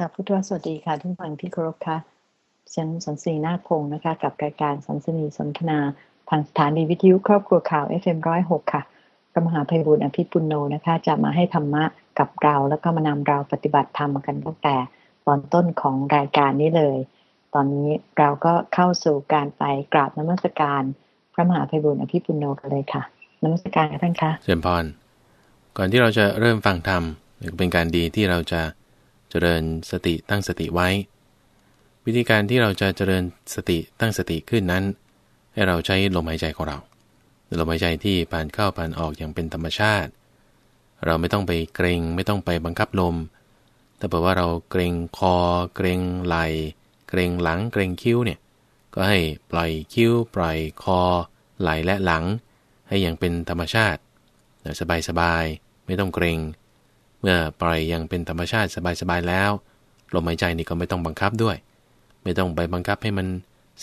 ค่ะพุทธวสวัสดีค่ะทุกท่านที่เคารพค่ะฉันสันสีนาคพงศ์นะคะ กับรายการสันสนีสนทนา ทางสถานีวิทยุครอบครัวข่าว FM106 ค่ะพระมหาภัยบุญอภิปุโนนะคะ จะมาให้ธรรมะกับเราแล้วก็มานำเราปฏิบัติธรรมกันตั้งแต่ตอนต้นของรายการนี้เลย ตอนนี้เราก็เข้าสู่การไปกราบนมัสการ พระมหาภัยบุญอภิปุโนกันเลยค่ะนมัสการท่านคะเชิญพรก่อนที่เราจะเริ่มฟังธรรมเป็นการดีที่เราจะ เจริญสติตั้งสติไว้ วิธีการที่เราจะเจริญสติตั้งสติขึ้นนั้น ให้เราใช้ลมหายใจของเราลมหายใจที่ผ่านเข้าผ่านออกอย่างเป็นธรรมชาติ เราไม่ต้องไปเกรง ไม่ต้องไปบังคับลม แต่เพราะว่าเราเกรงคอ เกรงไหลเกรงหลังเกรงคิ้วเนี่ยก็ให้ปล่อยคิ้ว ปล่อยคอ ไหลและหลัง ให้อย่างเป็นธรรมชาติสบายสบายไม่ต้องเกรง เมื่อปล่อยย่างเป็นธรรมชาติสบายๆแล้วลมหายใจนี่ก็ไม่ต้องบังคับด้วย ไม่ต้องไปบังคับให้มัน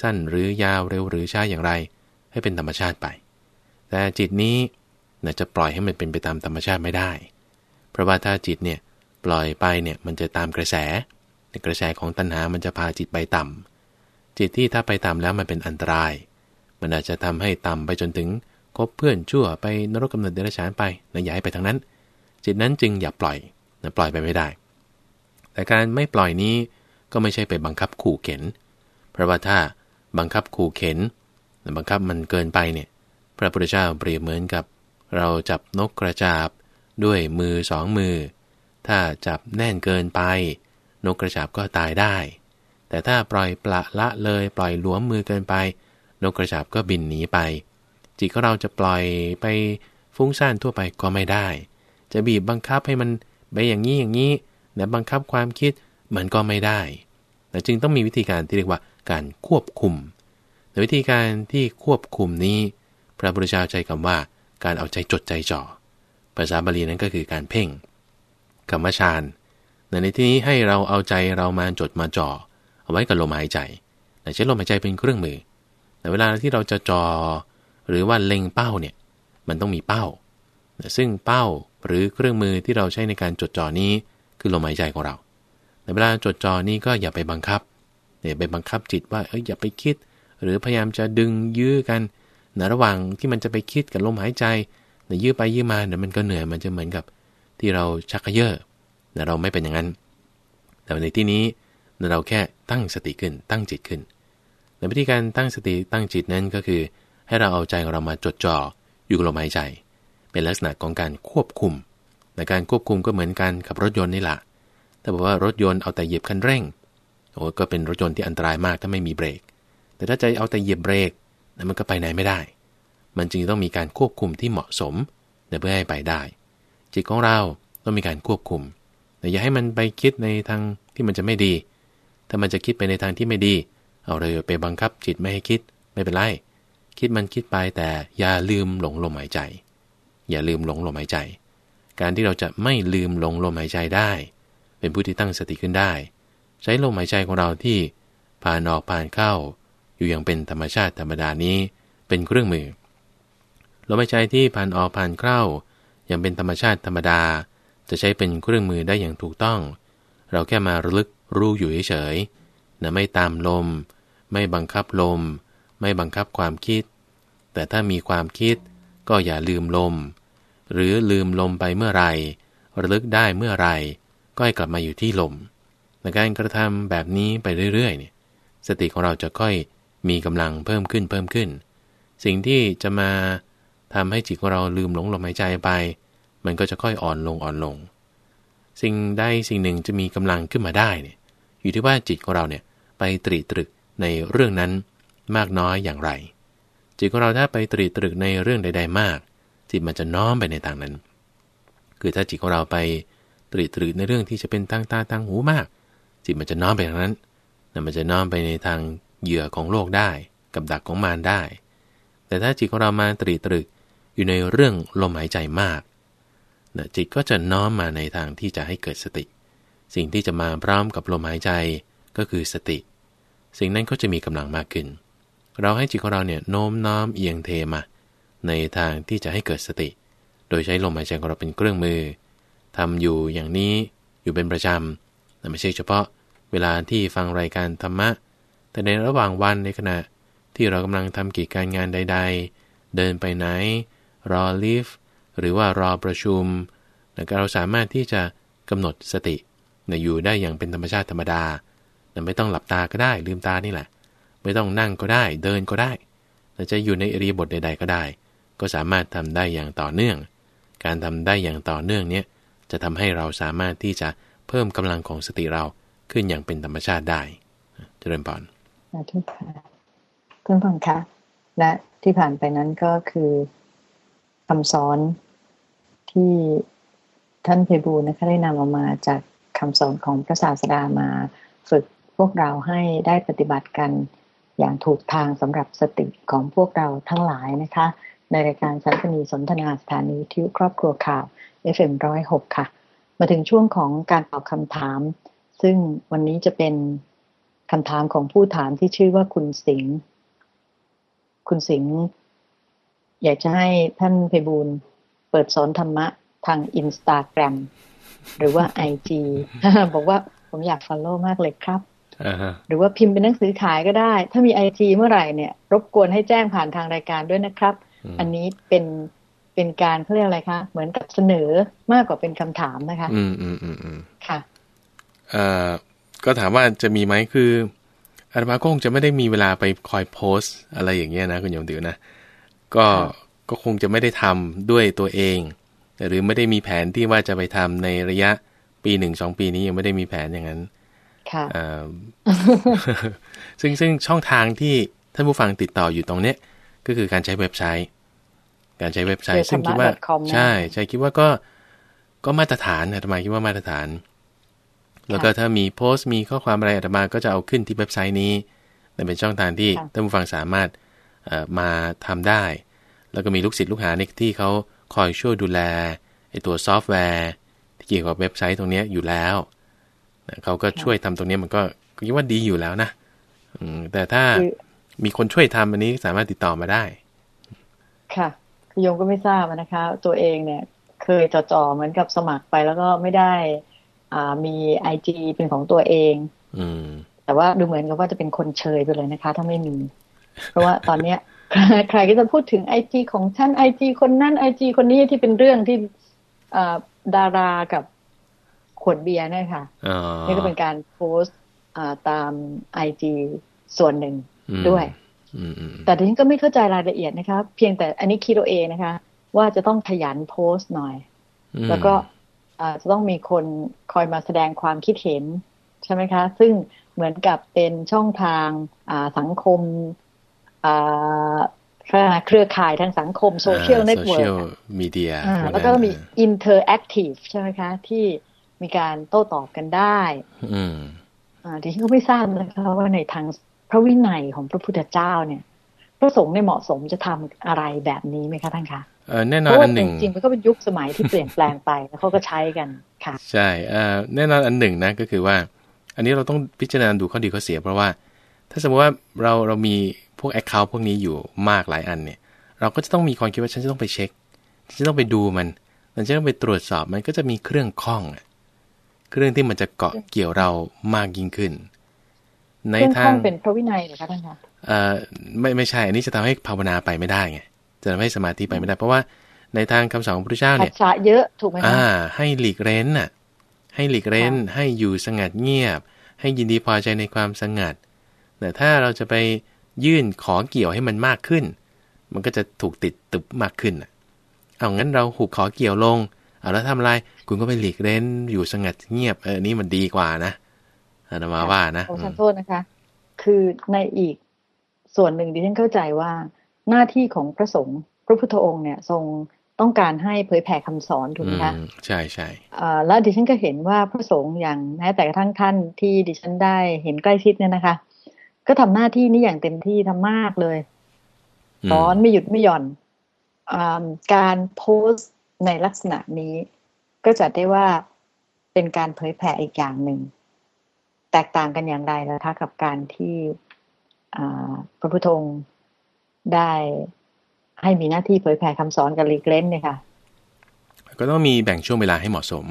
สั้นหรือยาวเร็วหรือช้าอย่างไร ให้เป็นธรรมชาติไป แต่จิตนี้นะจะปล่อยให้มันเป็นไปตามธรรมชาติไม่ได้ เพราะว่าถ้าจิตเนี่ยปล่อยไปเนี่ยมันจะตามกระแสกระแสของตัณหา มันจะพาจิตไปต่ำจิตที่ถ้าไปต่ำแล้วมันเป็นอันตราย มันอาจจะทำให้ต่ำไปจนถึงคบเพื่อนชั่วไปนรกกำเนิดเดรัจฉานไปนะย้ายไปทางนั้น จิตนั้นจึงอย่าปล่อยนะปล่อยไปไม่ได้ แต่การไม่ปล่อยนี้ก็ไม่ใช่ไปบังคับขู่เข็น เพราะว่าถ้าบังคับขู่เข็นบังคับมันเกินไปเนี่ยพระพุทธเจ้าเปรียบเหมือนกับ เราจับนกกระจาบด้วยมือสองมือ ถ้าจับแน่นเกินไป นกกระจาบก็ตายได้ แต่ถ้าปล่อยปละละเลยปล่อยหลวมมือเกินไป นกกระจาบก็บินหนีไป จิตของเราจะปล่อยไปฟุ้งซ่านทั่วไปก็ไม่ได้ จะบีบบังคับให้มันไปอย่างนี้อย่างนี้แต่บังคับความคิดมันก็ไม่ได้แต่จึงต้องมีวิธีการที่เรียกว่าการควบคุมแต่วิธีการที่ควบคุมนี้ พระพุทธเจ้าใช้คำว่า การเอาใจจดใจจ่อ ภาษาบาลีนั้นก็คือการเพ่งกรรมชานในที่นี้ให้เราเอาใจเรามาจดมาจ่อ เอาไว้กับลมหายใจใช้ลมหายใจเป็นเครื่องมือ แต่เวลาที่เราจะจ่อหรือว่าเล็งเป้าเนี่ยมันต้องมีเป้า ซึ่งเป้า หรือเครื่องมือที่เราใช้ในการจดจ่อนี้คือลมหายใจของเรา ในเวลาจดจ่อนี้ก็อย่าไปบังคับอย่าไปบังคับจิตว่าเอ้ยอย่าไปคิด หรือพยายามจะดึงยื้อกันในระหว่างที่มันจะไปคิดกับลมหายใจเนยื้อไปยื้อมาเดี๋ยวมันก็เหนื่อยมันจะเหมือนกับที่เราชักเยาะแต่เราไม่เป็นอย่างนั้น แต่ในที่นี้เราแค่ตั้งสติขึ้น ตั้งจิตขึ้น ในวิธีการตั้งสติตั้งจิตนั้นก็คือ ให้เราเอาใจของเรามาจดจ่ออยู่กับลมหายใจ เป็นลักษณะของการควบคุมในการควบคุมก็เหมือนกันกับรถยนต์นี่แหละถ้าบอกว่ารถยนต์เอาแต่เหยียบคันเร่งโอ้ก็เป็นรถยนต์ที่อันตรายมากถ้าไม่มีเบรก แต่ถ้าใจเอาแต่เหยียบเบรกนั้นมันก็ไปไหนไม่ได้ มันจึงต้องมีการควบคุมที่เหมาะสมเพื่อให้ไปได้ จิตของเราต้องมีการควบคุม แต่อย่าให้มันไปคิดในทางที่มันจะไม่ดี ถ้ามันจะคิดไปในทางที่ไม่ดี เอาเลยไปบังคับจิตไม่ให้คิดไม่เป็นไร คิดมันคิดไปแต่อย่าลืมหลงลมหายใจ อย่าลืมหลงลมหายใจ การที่เราจะไม่ลืมหลงลมหายใจได้ เป็นผู้ที่ตั้งสติขึ้นได้ ใช้ลมหายใจของเราที่ผ่านออกผ่านเข้า อยู่อย่างเป็นธรรมชาติธรรมดานี้เป็นเครื่องมือลมหายใจที่ผ่านออกผ่านเข้าอย่างเป็นธรรมชาติธรรมดา จะใช้เป็นเครื่องมือได้อย่างถูกต้อง เราแค่มาระลึกรู้อยู่เฉยๆนะไม่ตามลม ไม่บังคับลม ไม่บังคับความคิด แต่ถ้ามีความคิด ก็อย่าลืมลม หรือลืมลมไปเมื่อไรระลึกได้เมื่อไรก็ให้กลับมาอยู่ที่ลมในการกระทำแบบนี้ไปเรื่อยๆเนี่ยสติของเราจะค่อยมีกำลังเพิ่มขึ้นเพิ่มขึ้น สิ่งที่จะมาทำให้จิตของเราลืมหลงลมหายใจไป มันก็จะค่อยอ่อนลงอ่อนลง สิ่งใดสิ่งหนึ่งจะมีกำลังขึ้นมาได้เนี่ยอยู่ที่ว่าจิตของเราเนี่ยไปตรีตรึกในเรื่องนั้นมากน้อยอย่างไร จิตของเราถ้าไปตรีตรึกในเรื่องใด ๆ มาก จิตมันจะน้อมไปในทางนั้น คือถ้าจิตของเราไปตรีตรึกในเรื่องที่จะเป็นทางตาทางหูมาก จิตมันจะน้อมไปทางนั้นนั่นมันจะน้อมไปในทางเหยื่อของโลกได้ กับดักของมารได้ แต่ถ้าจิตของเรามาตรีตรึกอยู่ในเรื่องลมหายใจมากนะจิตก็จะน้อมมาในทางที่จะให้เกิดสติ สิ่งที่จะมาพร้อมกับลมหายใจก็คือสติ สิ่งนั้นก็จะมีกำลังมากขึ้น เราให้จิตของเราเนี่ยโน้มน้อมเอียงเทมาในทางที่จะให้เกิดสติ โดยใช้ลมหายใจของเราเป็นเครื่องมือทำอยู่อย่างนี้อยู่เป็นประจำแต่ไม่ใช่เฉพาะเวลาที่ฟังรายการธรรมะ แต่ในระหว่างวันในขณะที่เรากำลังทำกิจการงานใด ๆ เดินไปไหน รอลิฟต์หรือว่ารอประชุมแล้วเราสามารถที่จะกำหนดสติอยู่ได้อย่างเป็นธรรมชาติธรรมดา ไม่ต้องหลับตาก็ได้ลืมตานี่แหละ ไม่ต้องนั่งก็ได้ เดินก็ได้แต่จะอยู่ในอริบทใด ๆ ก็ได้ ก็สามารถทำได้อย่างต่อเนื่อง การทำได้อย่างต่อเนื่องเนี้ยจะทำให้เราสามารถที่จะเพิ่มกำลังของสติเราขึ้นอย่างเป็นธรรมชาติได้ เจริญพรสาธุค่ะเพื่อนฟังคะและที่ผ่านไปนั้นก็คือคำสอนที่ท่านเพบูนะคะได้นำออกมาจากคำสอนของพระศาสดามา ฝึกพวกเราให้ได้ปฏิบัติกัน อย่างถูกทางสำหรับสติของพวกเราทั้งหลายนะคะ ในรายการสันสนีสนทนาสถานีวิทยุครอบครัวข่าว FM106 ค่ะ มาถึงช่วงของการตอบคำถาม ซึ่งวันนี้จะเป็นคำถามของผู้ถามที่ชื่อว่าคุณสิงห์คุณสิงห์อยากจะให้ท่านไพบูลย์เปิดสอนธรรมะทางอินสตาแกรมหรือว่า IG บอกว่าผมอยาก follow มากเลยครับ หรือว่าพิมพ์เป็นหนังสือขายก็ได้ ถ้ามี IG เมื่อไหร่เนี่ย รบกวนให้แจ้งผ่านทางรายการด้วยนะครับ อันนี้เป็นเป็นการเขาเรียกอะไรคะ เหมือนกับเสนอมากกว่าเป็นคำถามนะคะ อืมอืมอืมอืมค่ะเอ่อก็ถามว่าจะมีไหมคืออาตมาก็คงจะไม่ได้มีเวลาไปคอยโพสอะไรอย่างเงี้ยนะคุณโยมดิวนะก็ก็คงจะไม่ได้ทำด้วยตัวเอง หรือไม่ได้มีแผนที่ว่าจะไปทำในระยะปีหนึ่งสองปีนี้ยังไม่ได้มีแผนอย่างนั้นค่ะ ซึ่งซึ่งช่องทางที่ท่านผู้ฟังติดต่ออยู่ตรงเนี้ยก็คือการใช้เว็บไซต์ การใช้เว็บไซต์ ซึ่งคิดว่าใช่ใช่คิดว่าก็ก็มาตรฐานอาตมาคิดว่ามาตรฐาน แล้วก็ถ้ามีโพสต์มีข้อความอะไรอาตมาก็จะเอาขึ้นที่เว็บไซต์นี้แต่เป็นช่องทางที่ท่านผู้ฟังสามารถมาทำได้ แล้วก็มีลูกศิษย์ลูกหาในที่เขาคอยช่วยดูแลไอ้ตัวซอฟต์แวร์ ที่เกี่ยวกับเว็บไซต์ตรงนี้อยู่แล้ว เขาก็ช่วยทำตรงนี้มันก็คิดว่าดีอยู่แล้วนะแต่ถ้ามีคนช่วยทำอันนี้สามารถติดต่อมาได้ ค่ะโยมก็ไม่ทราบนะคะ ตัวเองเนี่ย เคยจ่อๆเหมือนกับสมัครไปแล้วก็ไม่ได้ อ่ามีไอจีเป็นของตัวเอง อืม แต่ว่าดูเหมือนกับว่าจะเป็นคนเชยไปเลยนะคะ ถ้าไม่มี เพราะว่าตอนเนี้ยใครก็จะพูดถึงไอจีของฉันไอจีคนนั้นไอจีคนนี้ที่เป็นเรื่องที่ดารากับข วดเบียร์เนี่ยค่ะนี่ก็เป็นการโพสต์ตามไอจีส่วนหนึ่งด้วยแต่ทีนี้ก็ไม่เข้าใจรายละเอียดนะคะ เพียงแต่อันนี้คิดเอาเองนะคะ ว่าจะต้องขยันโพสต์หน่อย แล้วก็จะต้องมีคนคอยมาแสดงความคิดเห็น ใช่ไหมคะ ซึ่งเหมือนกับเป็นช่องทางสังคมเครือข่ายทางสังคม social network media แล้วก็มี interactive ใช่ไหมคะ ที่ มีการโต้ตอบกันได้ อืมอ่าดิฉันก็ไม่ทราบนะคะว่าในทางพระวินัยของพระพุทธเจ้าเนี่ย พระสงฆ์ในเหมาะสมจะทำอะไรแบบนี้ไหมคะท่านคะเออแน่นอนอันหนึ่งจริงมันก็เป็นยุคสมัยที่เปลี่ยนแปลงไปแล้วเขาก็ใช้กันค่ะ ใช่เออแน่นอนอันหนึ่งนะก็คือว่า อันนี้เราต้องพิจารณาดูข้อดีข้อเสีย เพราะว่า ถ้าสมมติว่าเราเรามีพวกแอคเคาท์พวกนี้อยู่มากหลายอันเนี่ย เราก็จะต้องมีความคิดว่าฉันจะต้องไปเช็คฉันจะต้องไปดูมันฉันจะต้องไปตรวจสอบมันก็จะมีเครื่องข้องอะ เรื่องที่มันจะเกาะเกี่ยวเรามากยิ่งขึ้น ในทางเป็นพระวินัยเหรอคะท่านคะเอ่อไม่ไม่ใช่อันนี้จะทำให้ภาวนาไปไม่ได้ไงจะทำให้สมาธิไปไม่ได้ เพราะว่าในทางคำสอนของพระพุทธเจ้าเนี่ยปัเยอะถูกไหมคะอ่า ให้หลีกเร้นน่ะ ให้หลีกเร้น ให้อยู่สงัดเงียบ ให้ยินดีพอใจในความสงัดแต่ถ้าเราจะไปยื่นขอเกี่ยวให้มันมากขึ้น มันก็จะถูกติดตึบมากขึ้นเอางั้นเราหูขอเกี่ยวลง เอาแล้วทำอะไรคุณก็ไปหลีกเล่นอยู่สงัดเงียบ เออนี่มันดีกว่านะอาตมาว่านะขอโทษนะคะ คือในอีกส่วนหนึ่งดิฉันเข้าใจว่า หน้าที่ของพระสงฆ์พระพุทธองค์เนี่ยทรงต้องการให้เผยแผ่คำสอนถูกไหมคะใช่ใช่แล้วดิฉันก็เห็นว่าพระสงฆ์อย่างแม้แต่กระทั่งท่านที่ดิฉันได้เห็นใกล้ชิดเนี่ยนะคะ ก็ทำหน้าที่นี้อย่างเต็มที่ทำมากเลยสอนไม่หยุดไม่หย่อนอการโพสต์ ในลักษณะนี้ก็จะได้ว่าเป็นการเผยแผ่อีกอย่างหนึ่ง แตกต่างกันอย่างไรแล้วคะกับการที่พระพุทธองค์ได้ให้มีหน้าที่เผยแผ่คำสอนกับลีกเลนเนี่ยค่ะ ก็ต้องมีแบ่งช่วงเวลาให้เหมาะสม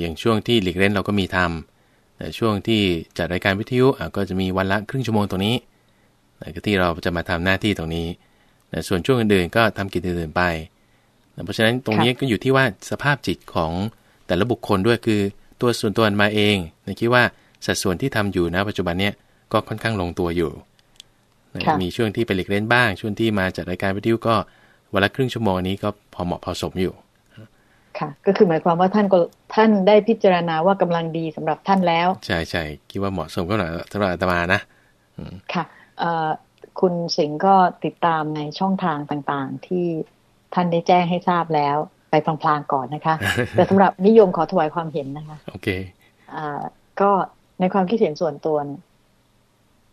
อย่างช่วงที่ลีกเลนเราก็มีทำแต่ช่วงที่จัดรายการวิทยุก็จะมีวันละครึ่งชั่วโมงตรงนี้ที่เราจะมาทำหน้าที่ตรงนี้ ส่วนช่วงอื่นๆก็ทำกิจอื่นๆไป เพราะฉะนั้นตรงนี้ก็อยู่ที่ว่าสภาพจิตของแต่ละบุคคลด้วยคือตัวส่วนตัวมาเองนะคิดว่าสัดส่วนที่ทำอยู่นะปัจจุบันเนี้ยก็ค่อนข้างลงตัวอยู่ มีช่วงที่ไปหลีกเล่นบ้าง ช่วงที่มาจัดรายการวิทยุก็วันละครึ่งชั่วโมงนี้ก็พอเหมาะพอสมอยู่ ค่ะ ก็คือหมายความว่าท่านก็ท่านได้พิจารณาว่ากำลังดีสำหรับท่านแล้ว ใช่ใช่คิดว่าเหมาะสมก็หน่อยสำหรับอาตมานะค่ะคุณสิงห์ก็ติดตามในช่องทางต่างๆ ที่ ท่านได้แจ้งให้ทราบแล้ว ไปพลางๆก่อนนะคะ แต่สำหรับโยมขอถวายความเห็นนะคะ โอเคอ่าก็ในความคิดเห็นส่วนตัว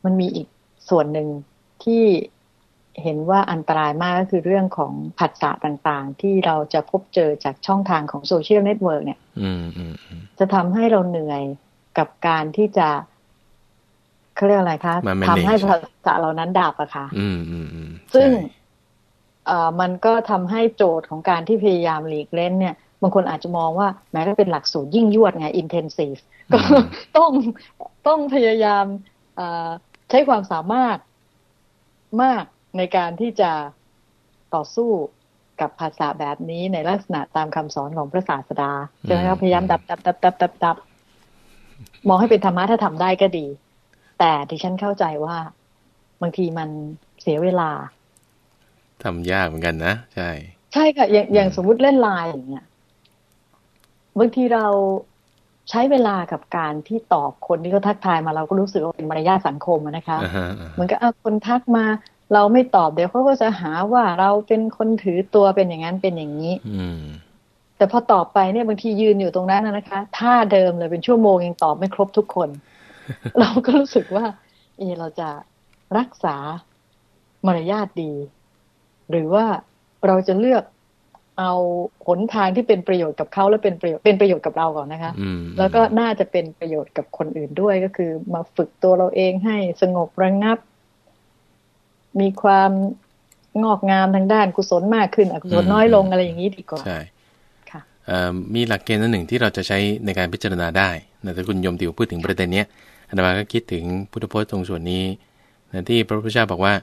มันมีอีกส่วนหนึ่งที่เห็นว่าอันตรายมากก็คือเรื่องของผัสสะต่างๆ ที่เราจะพบเจอจากช่องทางของ social network เนี่ยจะทำให้เราเหนื่อยกับการที่จะเขาเรียกอะไรคะทำให้ภาษาเรานั้นดับอะค่ะซึ่งเอ่อ มันก็ทำให้โจทย์ของการที่พยายามหลีกเล่นเนี่ยบางคนอาจจะมองว่าแม้ก็เป็นหลักสูตรยิ่งยวดไง intensive ก็ต้องต้องพยายามใช้ความสามารถมากในการที่จะต่อสู้กับภาษาแบบนี้ในลักษณะตามคำสอนของพระศาสดาใช่ไหมครับพยายามดับดับดับดับดับดับมองให้เป็นธรรมะถ้าทำได้ก็ดี แต่ที่ฉันเข้าใจว่าบางทีมันเสียเวลา ทำยากเหมือนกันนะ ใช่ ใช่ค่ะ อย่างอย่างสมมุติเล่นไลน์อย่างเงี้ยบางทีเราใช้เวลากับการที่ตอบคนที่เขาทักทายมาเราก็รู้สึกว่าเป็นมารยาทสังคมนะคะเหมือนกับคนทักมาเราไม่ตอบเดี๋ยวเขาก็จะหาว่าเราเป็นคนถือตัวเป็นอย่างนั้นเป็นอย่างนี้อืแต่พอตอบไปเนี่ยบางทียืนอยู่ตรงนั้นนะคะท่าเดิมเลยเป็นชั่วโมงยังตอบไม่ครบทุกคน เราก็รู้สึกว่า เอเราจะรักษามารยาทดี หรือว่าเราจะเลือกเอาหนทางที่เป็นประโยชน์กับเขาและเป็นประโยชน์เป็นประโยชน์กับเราก่อนนะคะ แล้วก็น่าจะเป็นประโยชน์กับคนอื่นด้วยก็คือ มาฝึกตัวเราเองให้สงบระงงับ มีความงอกงามทางด้านกุศลมากขึ้นอกุศลน้อยลงอะไรอย่างนี้ดีกว่าใช่ค่ะมีหลักเกณฑ์หนึ่งที่เราจะใช้ในการพิจารณาได้แต่คุณยมติวพูดถึงประเด็นนี้อาตมาก็คิดถึงพุทธพจน์ตรงส่วนนี้นะที่พระพุทธเจ้าบอกว่า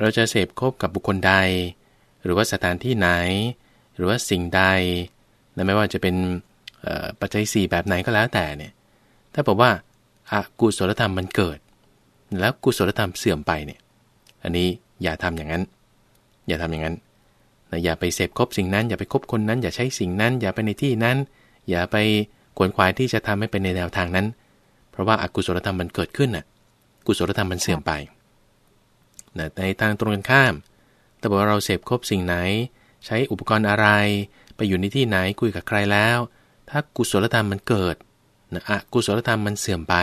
เราจะเสพคบกับบุคคลใด หรือว่าสถานที่ไหน หรือว่าสิ่งใดนะไม่ว่าจะเป็นปัจจัยสีแบบไหนก็แล้วแต่เนี่ย ถ้าบอกว่าอากุศลธรรมมันเกิด แล้วกุศลธรรมเสื่อมไปเนี่ย อันนี้อย่าทำอย่างนั้น อย่าทำอย่างนั้นนะอย่าไปเสพคบสิ่งนั้น อย่าไปคบคนนั้น อย่าใช้สิ่งนั้น อย่าไปในที่นั้น อย่าไปขวนขวายที่จะทำให้เป็นในแนวทางนั้น เพราะว่าอากุศลธรรมมันเกิดขึ้นน่ะ กุศลธรรมมันเสื่อมไป นะในทางตรงกันข้าม แต่บอกว่าเราเสพครบสิ่งไหน ใช้อุปกรณ์อะไร ไปอยู่ในที่ไหนคุยกับใครแล้ว ถ้ากุศลธรรมมันเกิดนะอะกุศลธรรมมันเสื่อมไป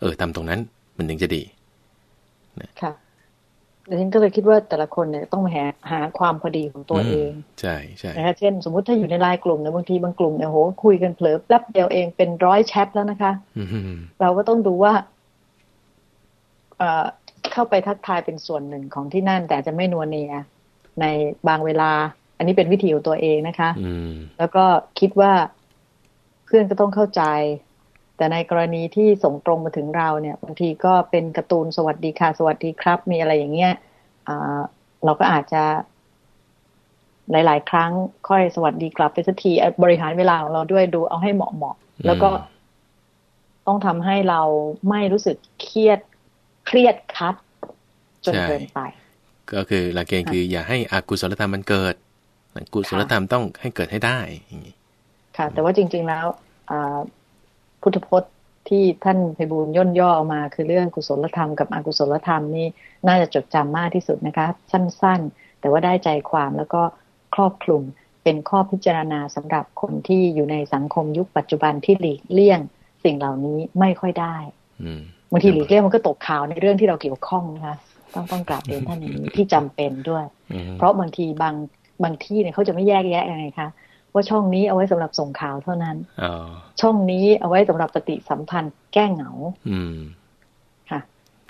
เออทำตรงนั้นมันถึงจะดีนะค่ะดังนั้นก็เลยคิดว่าแต่ละคนเนี่ยต้องมาหาหาความพอดีของตัวเอง ใช่ใช่นะคะเช่น สมมุติถ้าอยู่ในไลน์กลุ่มเนี่ยบางทีบางกลุ่มเนี่ยโหคุยกันเผลอแป๊บเดียวเองเป็นร้อยแชทแล้วนะคะเราก็ต้องดูว่า เอ่อเข้าไปทักทายเป็นส่วนหนึ่งของที่นั่น แต่จะไม่นัวเนียในบางเวลา อันนี้เป็นวิธีของตัวเองนะคะแล้วก็คิดว่าเพื่อนก็ต้องเข้าใจ แต่ในกรณีที่ส่งตรงมาถึงเราเนี่ยบางทีก็เป็นการ์ตูนสวัสดีค่ะสวัสดีครับ มีอะไรอย่างเงี้ยเราก็อาจจะหลาย ๆ ครั้งค่อยสวัสดีกลับไปสักทีบริหารเวลาของเราด้วยดูเอาให้เหมาะเหมาะแล้วก็ต้องทำให้เราไม่รู้สึกเครียด เครียดคัด จนเกินไป ก็คือหลักเกณฑ์คืออย่าให้อากุศลธรรมมันเกิดกุศลธรรมต้องให้เกิดให้ได้อย่างนี้ค่ะ แต่ว่าจริง ๆแล้วพุทธพจน์ที่ท่านไพบูลย่นย่อออกมาคือเรื่องกุศลธรรมกับอกุศลธรรมนี่น่าจะจดจำมากที่สุดนะคะ สั้นๆ แต่ว่าได้ใจความแล้วก็ครอบคลุมเป็นข้อพิจารณาสำหรับคนที่อยู่ในสังคมยุคปัจจุบันที่หลีกเลี่ยงสิ่งเหล่านี้ไม่ค่อยได้ บางทีหลีกเลี่ยงมันก็ตกข่าวในเรื่องที่เราเกี่ยวข้องนะคะต้องต้องกราบเรียนท่านอย่างนี้ที่จำเป็นด้วย เพราะบางทีบางบางที่เนี่ยเขาจะไม่แยกแยะยังไงคะว่าช่องนี้เอาไว้สำหรับส่งข่าวเท่านั้นช่องนี้เอาไว้สำหรับปฏิสัมพันธ์แก้เหงาค่ะ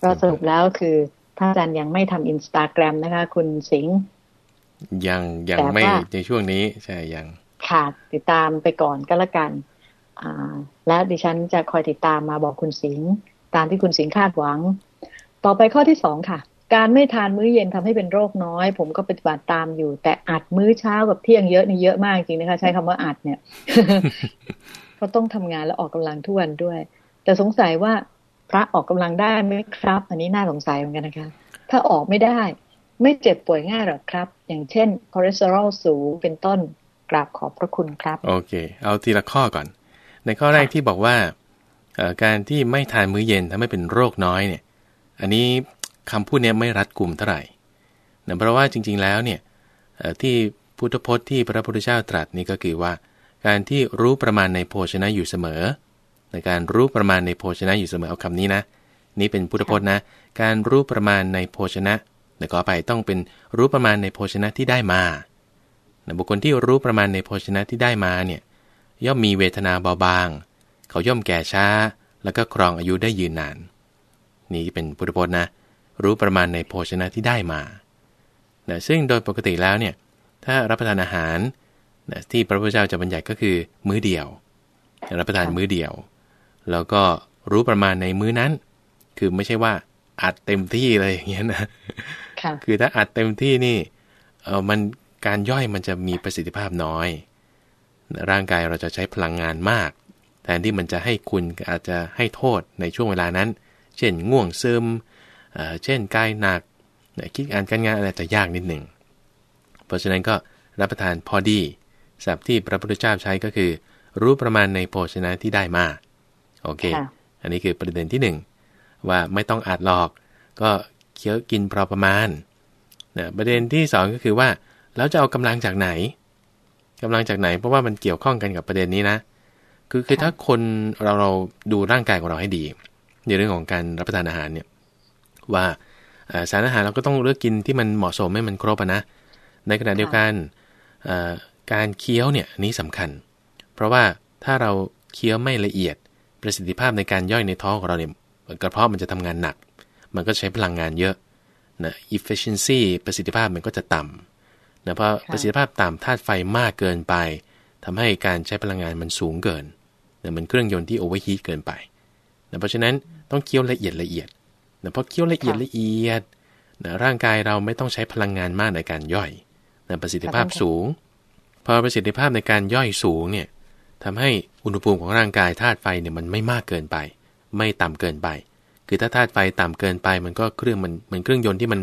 ก็สรุปแล้วคือท่านอาจารย์ยังไม่ทำอินสตาแกรมนะคะ คุณสิงห์ยังยังไม่ในช่วงนี้ใช่ยังค่ะติดตามไปก่อนก็แล้วกันแล้วดิฉันจะคอยติดตามมาบอกคุณสิงห์ ตามที่คุณสิงห์คาดหวัง ต่อไปข้อที่สองค่ะ การไม่ทานมื้อเย็นทำให้เป็นโรคน้อย ผมก็ปฏิบัติตามอยู่ แต่อัดมื้อเช้ากับเที่ยงเยอะนี่เยอะมากจริงนะคะ ใช้คำว่าอัดเนี่ยเพราะต้องทำงานแล้วออกกำลังทุกวันด้วย แต่สงสัยว่าพระออกกำลังได้ไหมครับ อันนี้น่าสงสัยเหมือนกันนะคะ ถ้าออกไม่ได้ ไม่เจ็บป่วยง่ายหรอครับ อย่างเช่นคอเลสเตอรอลสูงเป็นต้นกราบขอบพระคุณครับ โอเค เอาทีละข้อก่อน ในข้อแรกที่บอกว่า การที่ไม่ทานมื้อเย็นทำให้เป็นโรคน้อยเนี่ย อันนี้คำพูดนี้ไม่รัดกลุ่มเท่าไหร่นื่เพราะว่าจริง ๆแล้วเนี่ยที่พุทธพจน์ที่พระพุทธเจ้าตรัสนี่ก็คือว่า การที่รู้ประมาณในโภชนะอยู่เสมอ ในการรู้ประมาณในโภชนะอยู่เสมอเอาคำนี้นะ นี่เป็นพุทธพจน์นะ การรู้ประมาณในโภชนะแต่ก็ไปต้องเป็นรู้ประมาณในโภชนะที่ได้มาบุคคลที่รู้ประมาณในโภชนะที่ได้มาเนี่ยย่อมมีเวทนาเบาบาง เขาย่อมแก่ช้า แล้วก็ครองอายุได้ยืนนาน นี่เป็นพุทธพจน์นะ รู้ประมาณในโภชนะที่ได้มานะซึ่งโดยปกติแล้วเนี่ย ถ้ารับประทานอาหารนะที่พระพุทธเจ้าจะบัญญัติก็คือมื้อเดียว รับประทานมื้อเดียว แล้วก็รู้ประมาณในมื้อนั้น คือไม่ใช่ว่าอัดเต็มที่เลยอย่างเงี้ยนะคือถ้าอัดเต็มที่นี่ เออมันการย่อยมันจะมีประสิทธิภาพน้อย ร่างกายเราจะใช้พลังงานมากแท นที่มันจะให้คุณอาจจะให้โทษในช่วงเวลานั้น เช่นง่วงซึมเช่นกายหนักคิดอ่านการงานอะไรจะยากนิดหนึ่ง เพราะฉะนั้นก็รับประทานพอดีสับที่พระพุทธเจ้าใช้ก็คือ รู้ประมาณในโภชนะที่ได้มาโอเค อันนี้คือประเด็นที่1ว่าไม่ต้องอัดหลอก ก็เคี้ยวกินพอประมาณนะประเด็นที่2ก็คือว่าแล้วจะเอากำลังจากไหนกำลังจากไหนเพราะว่ามันเกี่ยวข้องกันกับประเด็นนี้นะ คือคือถ้าคนเราเราดูร่างกายของเราให้ดี ในเรื่องของการรับประทานอาหารเนี่ยว่าสารอาหารเราก็ต้องเลือกกินที่มันเหมาะสมให้มันครบนะในขณะเดียวกันการเคี้ยวเนี่ยนี้สำคัญ เพราะว่าถ้าเราเคี้ยวไม่ละเอียดประสิทธิภาพในการย่อยในท้องของเราเนี่ยกระเพาะมันจะทำงานหนัก มันก็ใช้พลังงานเยอะนะ efficiency ประสิทธิภาพมันก็จะต่ำนะเพราะประสิทธิภาพต่ำธาตุไฟมากเกินไปทำให้การใช้พลังงานมันสูงเกิน นะมันเครื่องยนต์ที่ overheat เกินไปนะเพราะฉะนั้นต้องเคี้ยวละเอียดละเอียดนะเพราะเคี้ยวละเอียดละเอียดนะร่างกายเราไม่ต้องใช้พลังงานมากในการย่อยนะประสิทธิภาพสูง พอประสิทธิภาพในการย่อยสูงเนี่ยทำให้อุณหภูมิของร่างกายธาตุไฟเนี่ยมันไม่มากเกินไป ไม่ต่ำเกินไป คือถ้าธาตุไฟต่ำเกินไป มันก็เครื่องมันเหมือนเครื่องยนต์ที่มัน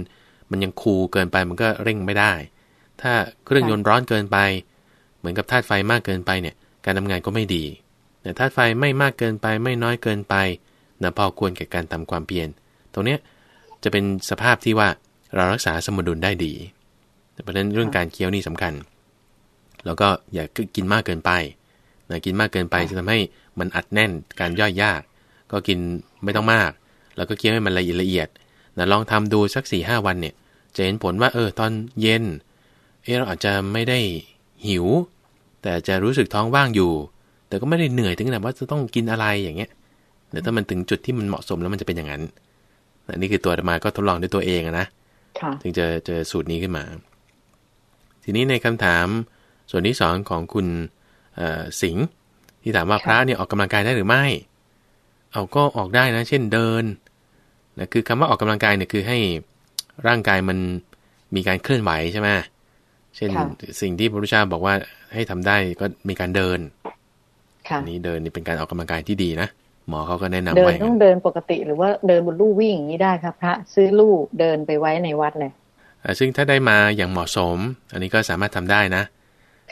มันยังคูลเกินไปมันก็เร่งไม่ได้ ถ้าเครื่องยนต์ร้อนเกินไป เหมือนกับธาตุไฟมากเกินไปเนี่ย การทำงานก็ไม่ดี แต่ธาตุไฟไม่มากเกินไปไม่น้อยเกินไปนะพอควรแก่การทำความเพียรตรงเนี้ยจะเป็นสภาพที่ว่าเรารักษาสมดุลได้ดีเพราะฉะนั้นเรื่องการเคี้ยวนี่สำคัญ แล้วก็อย่ากินมากเกินไปนะกินมากเกินไปจะทำให้มันอัดแน่นการย่อยยาก ก็กินไม่ต้องมาก แล้วก็เคี้ยวให้มันละเอียดละเอียดนะลองทำดูสัก4ี่ห้าวันเนี่ย จะเห็นผลว่าเออตอนเย็นเออเราอาจจะไม่ได้หิว แต่จะรู้สึกท้องว่างอยู่ แต่ก็ไม่ได้เหนื่อยถึงขนาดว่าจะต้องกินอะไรอย่างเงี้ยแต่ถ้ามันถึงจุดที่มันเหมาะสมแล้วมันจะเป็นอย่างนั้นนนี่คือตัวมาก็ทดลองด้วยตัวเองนะถึงจะเจอสูตรนี้ขึ้นมา ทีนี้ในคำถามส่วนที่สองของคุณสิงห์ที่ถามว่าพระเนี่ยออกกำลังกายได้หรือไม่ เอาก็ออกได้นะ เช่นเดินนะคือคำว่าออกกำลังกายเนี่ยคือให้ร่างกายมันมีการเคลื่อนไหวใช่ไหมเช่นสิ่งที่พระพุทธเจ้าบอกว่าให้ทำได้ก็มีการเดิน อันนี้เดินนี่เป็นการออกกำลังกายที่ดีนะหมอเขาก็แนะนำไว้เดินต้องเดินปกติหรือว่าเดินบนลู่วิ่งอย่างนี้ได้ครับพระซื้อลู่เดินไปไว้ในวัดเลยซึ่งถ้าได้มาอย่างเหมาะสม อันนี้ก็สามารถทำได้นะ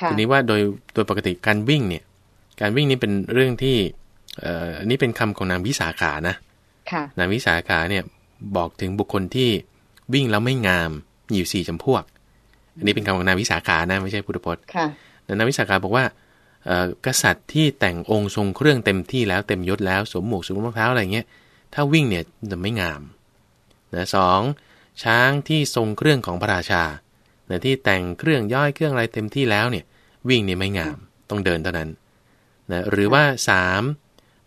ทีนี้ว่าโดยโดยปกติการวิ่งเนี่ย การวิ่งนี่เป็นเรื่องที่เอ่ออันนี้เป็นคำของนางวิสาขานะนางวิสาขาเนี่ยบอกถึงบุคคลที่วิ่งแล้วไม่งามอยู่สี่จำพวก อันนี้เป็นคำของนายวิสาขานะไม่ใช่พุทธพจน์นายวิสาขาบอกว่า กษัตริย์ที่แต่งองค์ทรงเครื่องเต็มที่แล้วเต็มยศแล้วสวมหมวกสวมรองเท้าอะไรเงี้ยถ้าวิ่งเนี่ยจะไม่งามนะสองช้างที่ทรงเครื่องของพระราชานะที่แต่งเครื่องย่อยเครื่องอะไรเต็มที่แล้วเนี่ยวิ่งเนี่ยไม่งามต้องเดินเท่านั้นนะหรือว่าสาม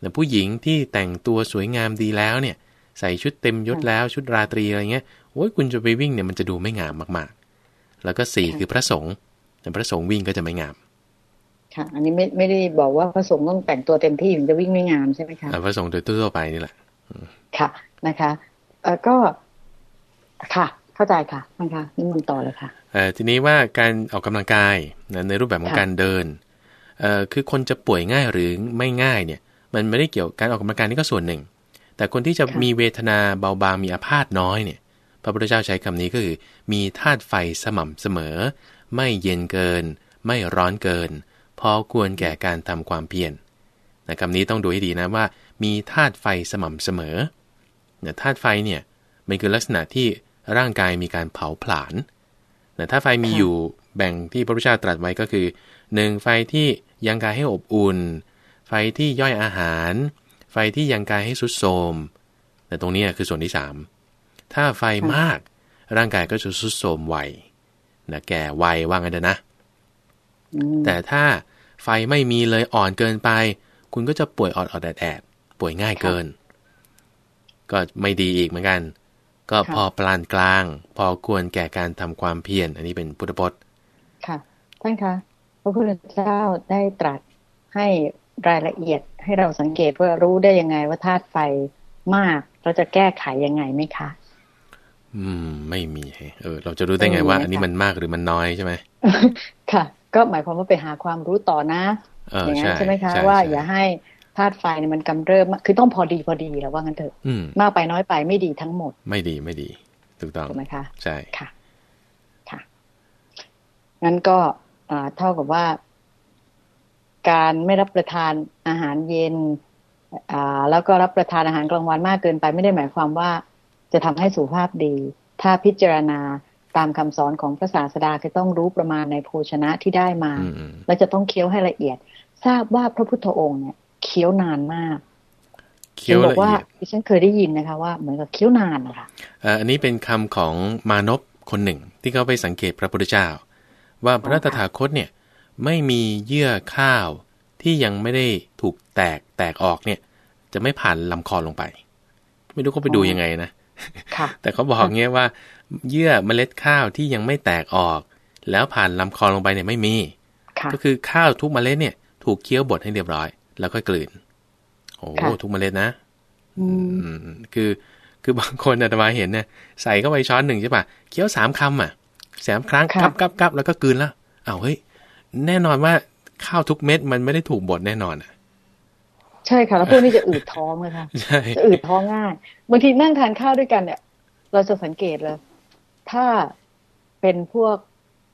นะผู้หญิงที่แต่งตัวสวยงามดีแล้วเนี่ยใส่ชุดเต็มยศแล้วชุดราตรีอะไรเงี้ยโอ้ยคุณจะไปวิ่งเนี่ยมันจะดูไม่งามมากๆ แล้วก็สี่คือพระสงฆ์แต่พระสงฆ์วิ่งก็จะไม่งาม ค่ะ อันนี้ไม่ไม่ได้บอกว่าพระสงฆ์ต้องแต่งตัวเต็มที่ถึงจะวิ่งไม่งามใช่ไหมคะอ่าพระสงฆ์โดยทั่วๆไปนี่แหละค่ะนะคะเออก็ค่ะ เข้าใจค่ะนะคะนี่มันต่อเลยค่ะเอ่อทีนี้ว่าการออกกำลังกายนะในรูปแบบของค่ะการเดินเอ่อคือคนจะป่วยง่ายหรือไม่ง่ายเนี่ย มันไม่ได้เกี่ยวการออกกำลังกายนี่ก็ส่วนหนึ่ง แต่คนที่จะค่ะมีเวทนาเบาบางมีอาพาธน้อยเนี่ยพระพุทธเจ้าใช้คำนี้ก็คือ มีธาตุไฟสม่ำเสมอ ไม่เย็นเกิน ไม่ร้อนเกิน พอควรแก่การทำความเพียรนะคำนี้ต้องดูให้ดีนะว่า มีธาตุไฟสม่ำเสมอเนี่ยธาตุไฟเนี่ยมันคือลักษณะที่ร่างกายมีการเผาผลาญนะธาตุไฟมีค่ะอยู่แบ่งที่พระพุทธเจ้าตรัสไว้ก็คือหนึ่งไฟที่ยังกายให้อบอุ่น ไฟที่ย่อยอาหาร ไฟที่ยังกายให้สุดโทรมแต่ตรงนี้คือส่วนที่สามถ้าไฟมากร่างกายก็จะสุดโทรมไวนะแก่ไวว่างั้นเถอะนะอืมแต่ถ้า ไฟไม่มีเลยอ่อนเกินไป คุณก็จะป่วยออดออดแอดแอดป่วยง่ายเกิน ก็ไม่ดีอีกเหมือนกัน ก็คือพอปานกลาง พอควรแก่การทำความเพียรอันนี้เป็นพุทธพจน์ค่ะ ท่านคะพระพุทธเจ้าได้ตรัสให้รายละเอียดให้เราสังเกตว่ารู้ได้ยังไงว่าธาตุไฟมากเราจะแก้ไขยังไงไหมคะ อืม ไม่มีแฮะเออ เราจะรู้ได้ไงว่าไม่มีอันนี้ค่ะมันมากหรือมันน้อยใช่ไหมค่ะ ก็หมายความว่าไปหาความรู้ต่อนะเอออย่างนั้ใช่นใช่ไหมคะใช่ว่าใช่อย่าให้ธาตุไฟเนี่ยมันกำเริบมากคือต้องพอดีพอดีแล้วว่างั้นเถอะอืมมากไปน้อยไปไม่ดีทั้งหมด ไม่ดีไม่ดีถูกต้องถูกไหมคะใช่ค่ะค่ะงั้นก็อ่าเท่ากับว่า การไม่รับประทานอาหารเย็นอ่าแล้วก็รับประทานอาหารกลางวันมากเกินไป ไม่ได้หมายความว่า จะทำให้สุขภาพดี ถ้าพิจารณา ตามคำสอนของพระศาสดาคือต้องรู้ประมาณในโภชนะที่ได้มาอืมอืมและจะต้องเคี้ยวให้ละเอียด ทราบว่าพระพุทธองค์เนี่ยเคี้ยวนานมากเคี้ยวบอละกว่าเอียดดิฉันเคยได้ยินนะคะว่าเหมือนกับเคี้ยวนานนะคะเอ่ออันนี้เป็นคำของมานพคนหนึ่งที่เขาไปสังเกตพระพุทธเจ้า ว่าพระตถาคตเนี่ยไม่มีเยื่อข้าวที่ยังไม่ได้ถูกแตกแตกออกเนี่ย จะไม่ผ่านลำคอลงไป ไม่รู้เขาไปดูยังไงนะค่ะแต่เขาบอกเงี้ยว่า เยื่อเมล็ดข้าวที่ยังไม่แตกออก แล้วผ่านลำคอลงไปเนี่ยไม่มีค่ะก็คือข้าวทุกเมล็ดเนี่ย ถูกเคี้ยวบดให้เรียบร้อย แล้วก็กลืน โอ้ค่ะทุกเมล็ดนะอืมอืมคือคือบางคนอาตมาเห็นเนี่ยใส่เข้าไปช้อนหนึ่งใช่ปะเคี้ยวสามคำอะสามครั้งค่ะกับกับกับแล้วก็กลืนแล้วอ้าวเฮ้ยแน่นอนว่าข้าวทุกเม็ดมันไม่ได้ถูกบดแน่นอนอะใช่ค่ะแล้วพวกนี้จะอืดท้องเลยค่ะใช่จะอืดท้องง่ายบางทีนั่งทานข้าวด้วยกันเนี่ย เราจะสังเกตเลย ถ้าเป็นพวก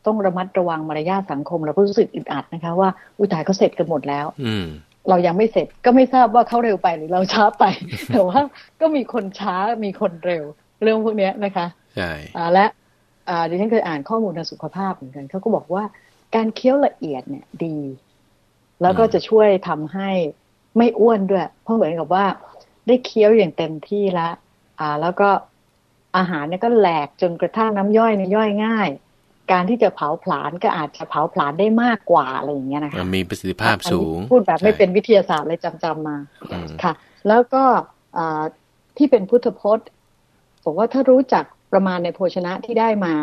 ต้องระมัดระวังมารยาทสังคมเราก็รู้สึกอึดอัดนะคะ ว่าอุยตายเขาเสร็จกันหมดแล้ว อืมเรายังไม่เสร็จก็ไม่ทราบว่าเขาเร็วไปหรือเราช้าไป แต่ว่าก็มีคนช้ามีคนเร็ว เรื่องพวกเนี้ยนะคะใช่อ่าและอ่าดิฉันเคยอ่านข้อมูลทางสุขภาพเหมือนกันเขาก็บอกว่าการเคี้ยวละเอียดเนี่ยดี แล้วก็จะช่วยทำให้ไม่อ้วนด้วย เพราะเหมือนกับว่า ได้เคี้ยวอย่างเต็มที่แล้วอ่า แล้วก็ อาหารเนี่ยก็แหลกจนกระทั่งน้ำย่อยเนี่ยย่อยง่าย การที่จะเผาผลาญก็อาจจะเผาผลาญได้มากกว่าอะไรอย่างเงี้ยนะคะมันมีประสิทธิภาพสูงอันนี้พูดแบบไม่ใช่เป็นวิทยาศาสตร์เลยจำจำๆมาอืมค่ะ แล้วก็อ่าที่เป็นพุทธพจน์บอกว่าถ้ารู้จักประมาณในโภชนะที่ได้มา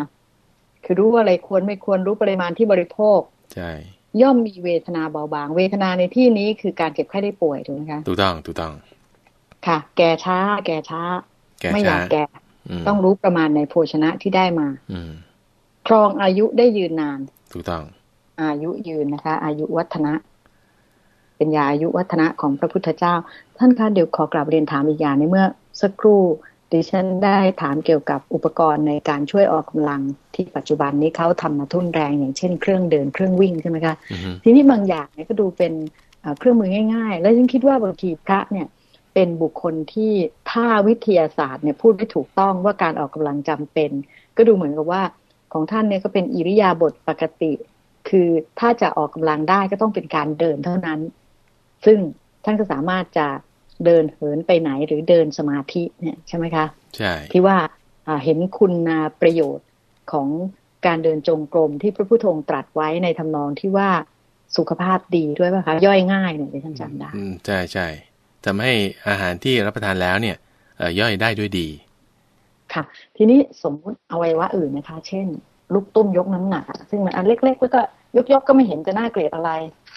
คือรู้ว่าอะไรควรไม่ควรรู้ปริมาณที่บริโภคใช่ย่อมมีเวทนาเบาบาง เวทนาในที่นี้คือการเจ็บไข้ได้ป่วยถูกไหมคะถูกต้องถูกต้อง ค่ะ แก่ช้า แก่ช้าแก่ไม่อช้ายากแก่ม ต้องรู้ประมาณในโภชนะที่ได้มาอืมครองอายุได้ยืนนาน ถูกต้อง อายุยืนนะคะ อายุวัฒนะ เป็นยาอายุวัฒนะของพระพุทธเจ้า ท่านคะเดี๋ยวขอกลับเรียนถามอีกอย่างในเมื่อ สักครู่ดิฉันได้ถามเกี่ยวกับอุปกรณ์ในการช่วยออกกำลังที่ปัจจุบันนี้เขาทำมาทุ่นแรงอย่างเช่นเครื่องเดินเครื่องวิ่งใช่ไหมคะอือฮึทีนี้บางอย่างเนี่ยก็ดูเป็นเอ่อเครื่องมือง่าย ๆ แล้วฉันคิดว่าบางทีพระเนี่ย เป็นบุคคลที่ถ้าวิทยาศาสตร์เนี่ยพูดไม่ถูกต้องว่าการออกกำลังจำเป็น ก็ดูเหมือนกับว่าของท่านเนี่ยก็เป็นอิริยาบถปกติ คือถ้าจะออกกำลังได้ก็ต้องเป็นการเดินเท่านั้น ซึ่งท่านก็สามารถจะเดินเหินไปไหนหรือเดินสมาธิเนี่ยใช่ไหมคะใช่ที่ว่าเห็นคุณประโยชน์ของการเดินจงกรมที่พระพุทธองค์ตรัสไว้ในทำนองที่ว่าสุขภาพดีด้วยป่ะคะย่อยง่ายเนี่ยที่ท่านจำได้ใช่ใช่ ทำให้อาหารที่รับประทานแล้วเนี่ยเอ่อย่อยได้ด้วยดี ค่ะ ทีนี้สมมุติอวัยวะอื่นนะคะ เช่น ลูกตุ้มยกน้ำหนักอะซึ่งมันอันเล็กๆแล้วก็ยกๆก็ไม่เห็นจะน่าเกลียดอะไร